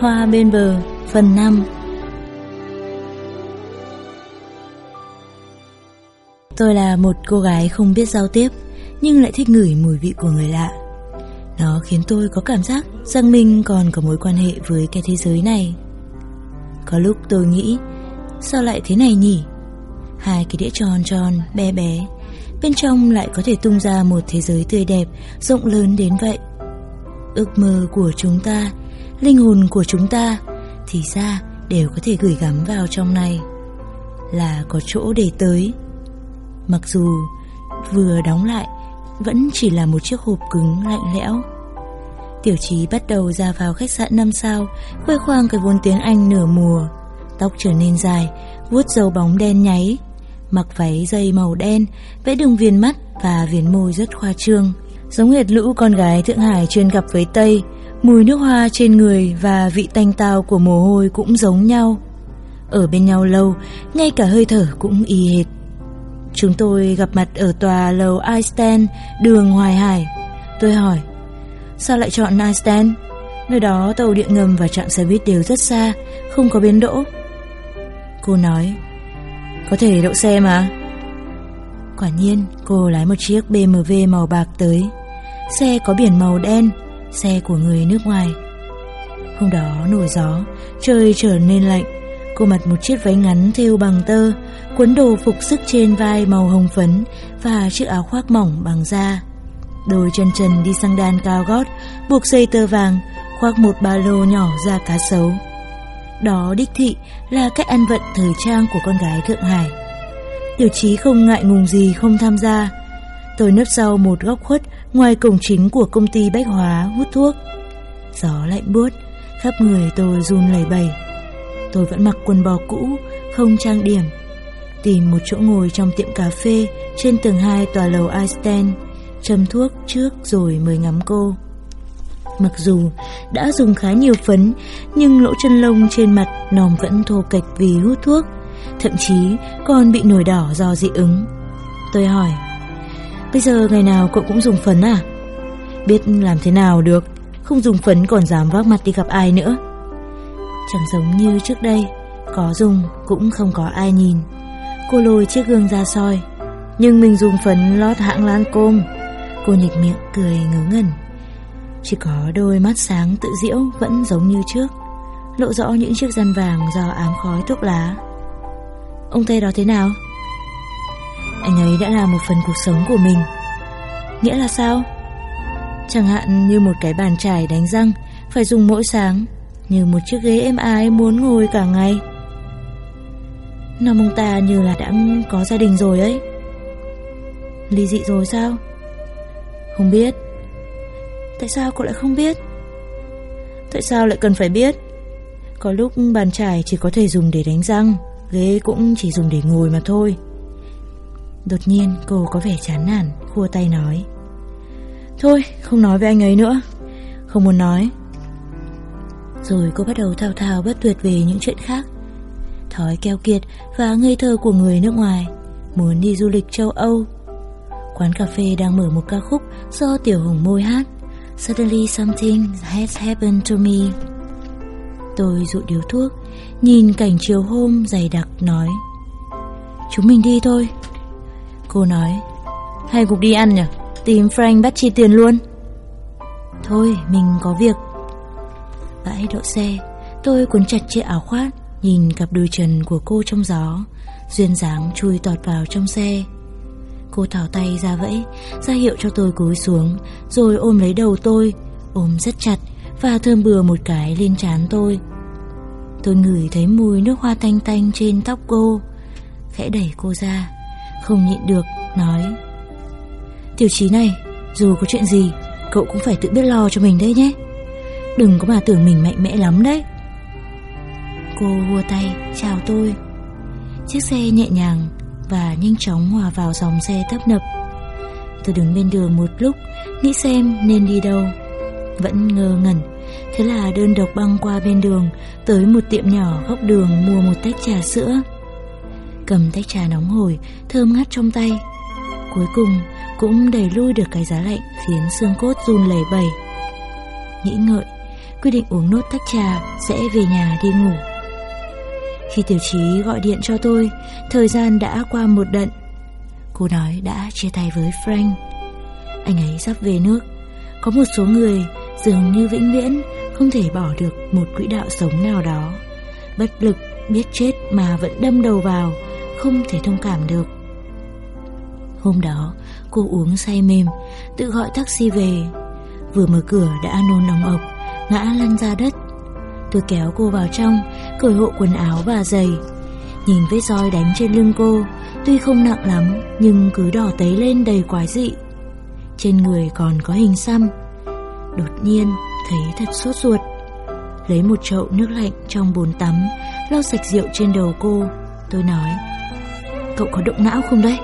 Hoa bên bờ Phần 5 Tôi là một cô gái không biết giao tiếp Nhưng lại thích ngửi mùi vị của người lạ. Nó khiến tôi có cảm giác rằng mình còn có mối quan hệ với cái thế giới này. Có lúc tôi nghĩ Sao lại thế này nhỉ? Hai cái đĩa tròn tròn, bé bé Bên trong lại có thể tung ra một thế giới tươi đẹp Rộng lớn đến vậy. Ước mơ của chúng ta Linh hồn của chúng ta, Thì ra đều có thể gửi gắm vào trong này. Là có chỗ để tới. Mặc dù vừa đóng lại, Vẫn chỉ là một chiếc hộp cứng lạnh lẽo. Tiểu trí bắt đầu ra vào khách sạn 5 sao, Khoe khoang cái vốn tiếng Anh nửa mùa. Tóc trở nên dài, vuốt dầu bóng đen nháy. Mặc váy dây màu đen, Vẽ đường viền mắt và viền môi rất khoa trương. Giống hệt lũ con gái Thượng Hải chuyên gặp với Tây Mùi nước hoa trên người và vị tanh tao của mồ hôi cũng giống nhau Ở bên nhau lâu Ngay cả hơi thở cũng y hệt Chúng tôi gặp mặt ở tòa lầu Einstein, đường Hoài Hải. Tôi hỏi, sao lại chọn Einstein? Nơi đó tàu điện ngầm và trạm xe buýt đều rất xa, không có bến đỗ. Cô nói, có thể đậu xe mà. Quả nhiên, cô lái một chiếc BMW màu bạc tới. Xe có biển màu đen, xe của người nước ngoài. Hôm đó nổi gió, trời trở nên lạnh. Cô mặc một chiếc váy ngắn thêu bằng tơ, quấn đồ phục sức trên vai màu hồng phấn và chiếc áo khoác mỏng bằng da. Đôi chân trần đi sang đan cao gót, buộc dây tơ vàng, khoác một ba lô nhỏ da cá sấu. Đó đích thị là cách ăn vận thời trang của con gái Thượng Hải. Tiểu trí không ngại ngùng gì không tham gia. Tôi nấp sau một góc khuất ngoài cổng chính của công ty bách hóa hút thuốc. Gió lạnh buốt, khắp người tôi run lẩy bẩy. Tôi vẫn mặc quần bò cũ, không trang điểm. Tìm một chỗ ngồi trong tiệm cà phê trên tầng 2 tòa lầu Einstein, châm thuốc trước rồi mới ngắm cô. Mặc dù đã dùng khá nhiều phấn, nhưng lỗ chân lông trên mặt nòm vẫn thô kệch vì hút thuốc, thậm chí còn bị nổi đỏ do dị ứng. Tôi hỏi, bây giờ ngày nào cậu cũng dùng phấn à? Biết làm thế nào được, không dùng phấn còn dám vác mặt đi gặp ai nữa. Chẳng giống như trước đây, có dùng cũng không có ai nhìn. Cô lôi chiếc gương ra soi, nhưng mình dùng phấn lót hãng Lancôme. Cô nhịch miệng cười ngớ ngẩn. Chỉ có đôi mắt sáng tự diễu vẫn giống như trước Lộ rõ những chiếc răng vàng do ám khói thuốc lá Ông Tây đó thế nào? Anh ấy đã là một phần cuộc sống của mình. Nghĩa là sao? Chẳng hạn như một cái bàn chải đánh răng Phải dùng mỗi sáng, Như một chiếc ghế êm ái muốn ngồi cả ngày. Năm ông ta như là đã có gia đình rồi ấy. Ly dị rồi sao? Không biết. Tại sao cô lại không biết? Tại sao lại cần phải biết? Có lúc bàn chải chỉ có thể dùng để đánh răng, Ghế cũng chỉ dùng để ngồi mà thôi. Đột nhiên cô có vẻ chán nản, Khua tay nói. Thôi, không nói với anh ấy nữa. Không muốn nói. Rồi cô bắt đầu thao thao bất tuyệt về những chuyện khác. Thói keo kiệt và ngây thơ của người nước ngoài Muốn đi du lịch châu Âu. Quán cà phê đang mở một ca khúc do Tiểu Hồng Môi hát. Suddenly something has happened to me. Tôi dụ điếu thuốc, Nhìn cảnh chiều hôm dày đặc nói. Chúng mình đi thôi. Cô nói. Hay cục đi ăn nhỉ? Tìm Frank bắt chi tiền luôn. Thôi, mình có việc. Bãi đậu xe, Tôi cuốn chặt chiếc áo khoác, Nhìn cặp đôi trần của cô trong gió, Duyên dáng chui tọt vào trong xe. Cô thảo tay ra vẫy, ra hiệu cho tôi cúi xuống, Rồi ôm lấy đầu tôi, Ôm rất chặt Và thơm bừa một cái lên trán tôi. Tôi ngửi thấy mùi nước hoa tanh tanh trên tóc cô, Khẽ đẩy cô ra. Không nhịn được Nói Tiểu trí này Dù có chuyện gì Cậu cũng phải tự biết lo cho mình đấy nhé Đừng có mà tưởng mình mạnh mẽ lắm đấy Cô vua tay chào tôi Chiếc xe nhẹ nhàng và nhanh chóng hòa vào dòng xe tấp nập. Tôi đứng bên đường một lúc, nghĩ xem nên đi đâu. Vẫn ngơ ngẩn, thế là đơn độc băng qua bên đường, tới một tiệm nhỏ góc đường mua một tách trà sữa. Cầm tách trà nóng hổi, thơm ngát trong tay. Cuối cùng cũng đẩy lui được cái giá lạnh khiến xương cốt run lẩy bẩy. Nghĩ ngợi, quyết định uống nốt tách trà sẽ về nhà đi ngủ. Khi tiểu trí gọi điện cho tôi, thời gian đã qua một đận. Cô nói đã chia tay với Frank. Anh ấy sắp về nước. Có một số người dường như vĩnh viễn không thể bỏ được một quỹ đạo sống nào đó. Bất lực, biết chết mà vẫn đâm đầu vào, không thể thông cảm được. Hôm đó, cô uống say mềm, tự gọi taxi về. Vừa mở cửa đã nôn nóng ộc, ngã lăn ra đất. Tôi kéo cô vào trong, cởi hộ quần áo và giày. Nhìn vết roi đánh trên lưng cô, tuy không nặng lắm nhưng cứ đỏ tấy lên đầy quái dị. Trên người còn có hình xăm. Đột nhiên thấy thật sốt ruột. Lấy một chậu nước lạnh trong bồn tắm, lau sạch rượu trên đầu cô. Tôi nói, cậu có động não không đấy?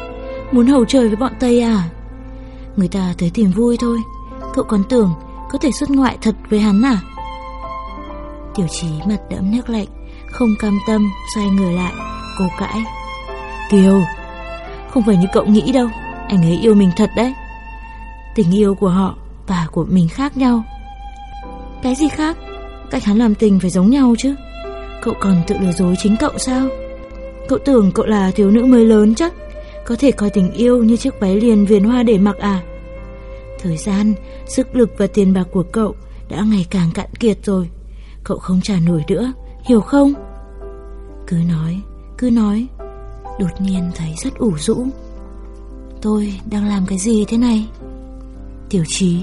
Muốn hầu trời với bọn Tây à? Người ta tới tìm vui thôi. Cậu còn tưởng có thể xuất ngoại thật với hắn à? Tiểu trí mặt đẫm nước lạnh, không cam tâm xoay người lại, cô cãi. Kiều, không phải như cậu nghĩ đâu, anh ấy yêu mình thật đấy. Tình yêu của họ và của mình khác nhau. Cái gì khác? Cách hắn làm tình phải giống nhau chứ. Cậu còn tự lừa dối chính cậu sao? Cậu tưởng cậu là thiếu nữ mới lớn chắc, có thể coi tình yêu như chiếc váy liền viền hoa để mặc à? Thời gian, sức lực và tiền bạc của cậu đã ngày càng cạn kiệt rồi. Cậu không trả nổi nữa, hiểu không? Cứ nói, cứ nói. Đột nhiên thấy rất ủ rũ. Tôi đang làm cái gì thế này? Tiểu trí,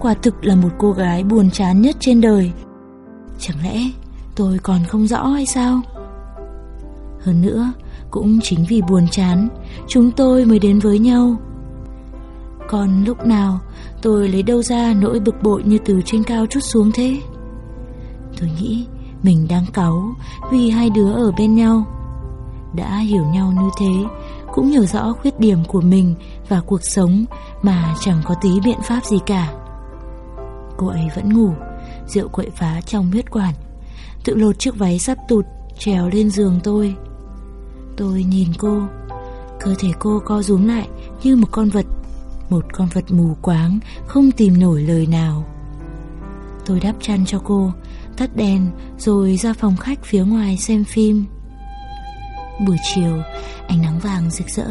quả thực là một cô gái buồn chán nhất trên đời. Chẳng lẽ tôi còn không rõ hay sao? Hơn nữa, cũng chính vì buồn chán, chúng tôi mới đến với nhau. Còn lúc nào tôi lấy đâu ra nỗi bực bội như từ trên cao chút xuống thế? Tôi nghĩ mình đang cáu vì hai đứa ở bên nhau. Đã hiểu nhau như thế, cũng hiểu rõ khuyết điểm của mình và cuộc sống mà chẳng có tí biện pháp gì cả. Cô ấy vẫn ngủ, rượu quậy phá trong huyết quản, tự lột chiếc váy sắp tụt, trèo lên giường tôi. Tôi nhìn cô, cơ thể cô co rúm lại như một con vật, một con vật mù quáng, không tìm nổi lời nào. Tôi đắp chăn cho cô, tắt đèn rồi ra phòng khách phía ngoài xem phim. Buổi chiều, ánh nắng vàng rực rỡ.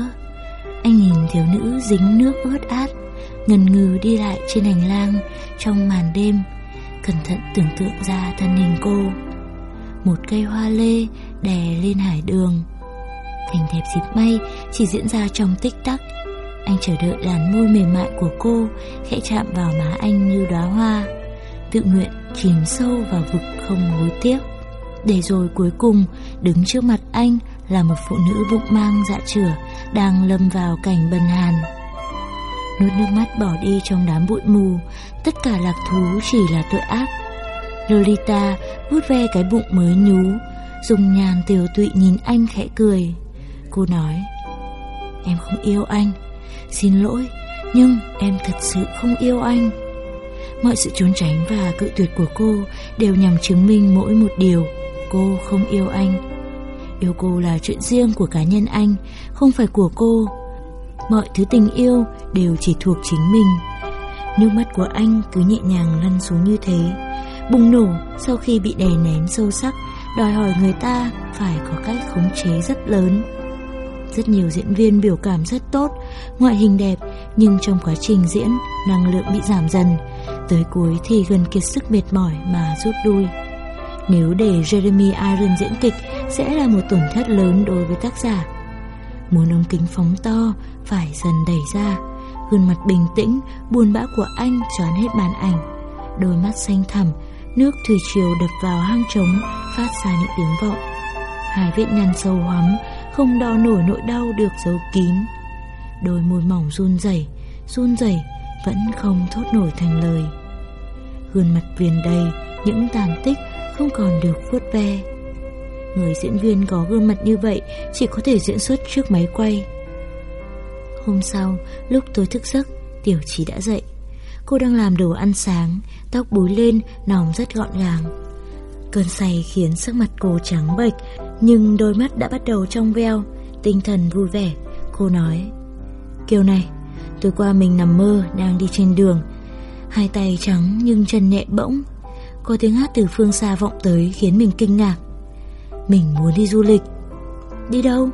Anh nhìn thiếu nữ dính nước ướt át, ngần ngừ đi lại trên hành lang trong màn đêm, cẩn thận tưởng tượng ra thân hình cô. Một cây hoa lê đè lên hải đường. Cảnh đẹp dịp may chỉ diễn ra trong tích tắc. Anh chờ đợi làn môi mềm mại của cô khẽ chạm vào má anh như đóa hoa tự nguyện chìm sâu vào vực không hối tiếc. Để rồi cuối cùng đứng trước mặt anh là một phụ nữ bụng mang dạ chửa đang lâm vào cảnh bần hàn. Nuốt nước mắt bỏ đi trong đám bụi mù, tất cả lạc thú chỉ là tội ác. Lolita vuốt ve cái bụng mới nhú, dùng nhàn tiểu tụy nhìn anh khẽ cười. Cô nói, em không yêu anh, xin lỗi, nhưng em thật sự không yêu anh. Mọi sự trốn tránh và cự tuyệt của cô đều nhằm chứng minh mỗi một điều, cô không yêu anh. Yêu cô là chuyện riêng của cá nhân anh, không phải của cô. Mọi thứ tình yêu đều chỉ thuộc chính mình. Nước mắt của anh cứ nhẹ nhàng lăn xuống như thế, bùng nổ sau khi bị đè nén sâu sắc, đòi hỏi người ta phải có cách khống chế rất lớn. Rất nhiều diễn viên biểu cảm rất tốt, ngoại hình đẹp, nhưng trong quá trình diễn, năng lượng bị giảm dần, Tới cuối thì gần kiệt sức mệt mỏi mà rút lui. Nếu để Jeremy Irons diễn kịch Sẽ là một tổn thất lớn đối với tác giả. Muốn ống kính phóng to Phải dần đẩy ra. Gương mặt bình tĩnh Buồn bã của anh choán hết màn ảnh. Đôi mắt xanh thẳm Nước thủy triều đập vào hang trống Phát ra những tiếng vọng. Hai vết nhăn sâu hoắm không đo nổi nỗi đau được giấu kín Đôi môi mỏng run rẩy Run rẩy vẫn không thốt nổi thành lời. Gương mặt viền đầy, những tàn tích không còn được vuốt ve. Người diễn viên có gương mặt như vậy chỉ có thể diễn xuất trước máy quay. Hôm sau, lúc tôi thức giấc, Tiểu Trí đã dậy. Cô đang làm đồ ăn sáng, tóc búi lên, nòng rất gọn gàng. Cơn say khiến sắc mặt cô trắng bệch, nhưng đôi mắt đã bắt đầu trong veo, tinh thần vui vẻ. Cô nói, Kiều này, Tối qua mình nằm mơ đang đi trên đường Hai tay trắng nhưng chân nhẹ bỗng Có tiếng hát từ phương xa vọng tới khiến mình kinh ngạc Mình muốn đi du lịch Đi đâu?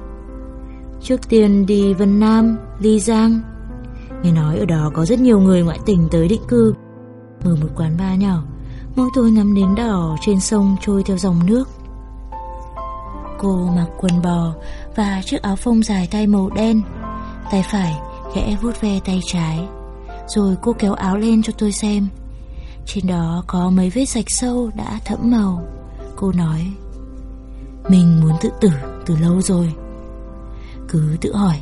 Trước tiên đi Vân Nam, Ly Giang Nghe nói ở đó có rất nhiều người ngoại tỉnh tới định cư Mở một quán bar nhỏ Mỗi tối ngắm nến đỏ trên sông trôi theo dòng nước Cô mặc quần bò và chiếc áo phông dài tay màu đen. Tay phải khẽ vuốt ve tay trái, Rồi cô kéo áo lên cho tôi xem. Trên đó có mấy vết sạch sâu đã thẫm màu. Cô nói, Mình muốn tự tử từ lâu rồi. Cứ tự hỏi,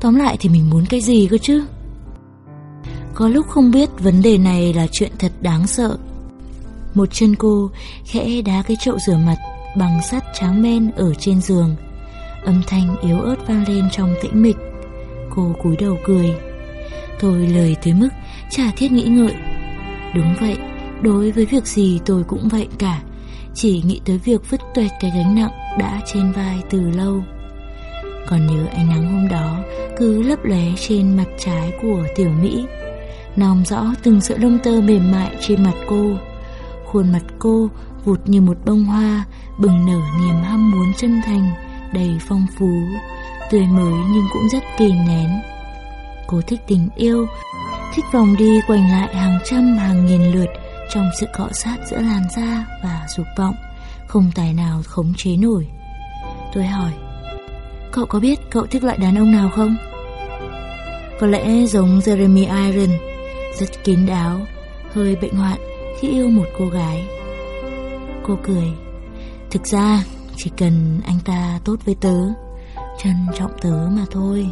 Tóm lại thì mình muốn cái gì cơ chứ? Có lúc không biết vấn đề này là chuyện thật đáng sợ. Một chân cô khẽ đá cái chậu rửa mặt bằng sắt tráng men ở trên giường. Âm thanh yếu ớt vang lên trong tĩnh mịch. Cô cúi đầu cười. Tôi lời tới mức chả thiết nghĩ ngợi. Đúng vậy, Đối với việc gì tôi cũng vậy cả. Chỉ nghĩ tới việc vứt tuệt cái gánh nặng Đã trên vai từ lâu. Còn nhớ ánh nắng hôm đó Cứ lấp lóe trên mặt trái của tiểu Mỹ. Nòm rõ từng sợi lông tơ mềm mại trên mặt cô. Khuôn mặt cô vụt như một bông hoa Bừng nở niềm ham muốn chân thành, Đầy phong phú, Tươi mới nhưng cũng rất kìm nén. Cô thích tình yêu, Thích vòng đi quanh lại hàng trăm, hàng nghìn lượt Trong sự cọ sát giữa làn da và dục vọng, Không tài nào khống chế nổi. Tôi hỏi, Cậu có biết cậu thích loại đàn ông nào không? Có lẽ giống Jeremy Iron Rất kín đáo, Hơi bệnh hoạn, khi yêu một cô gái. Cô cười. Thực ra chỉ cần anh ta tốt với tớ Trân trọng tớ mà thôi.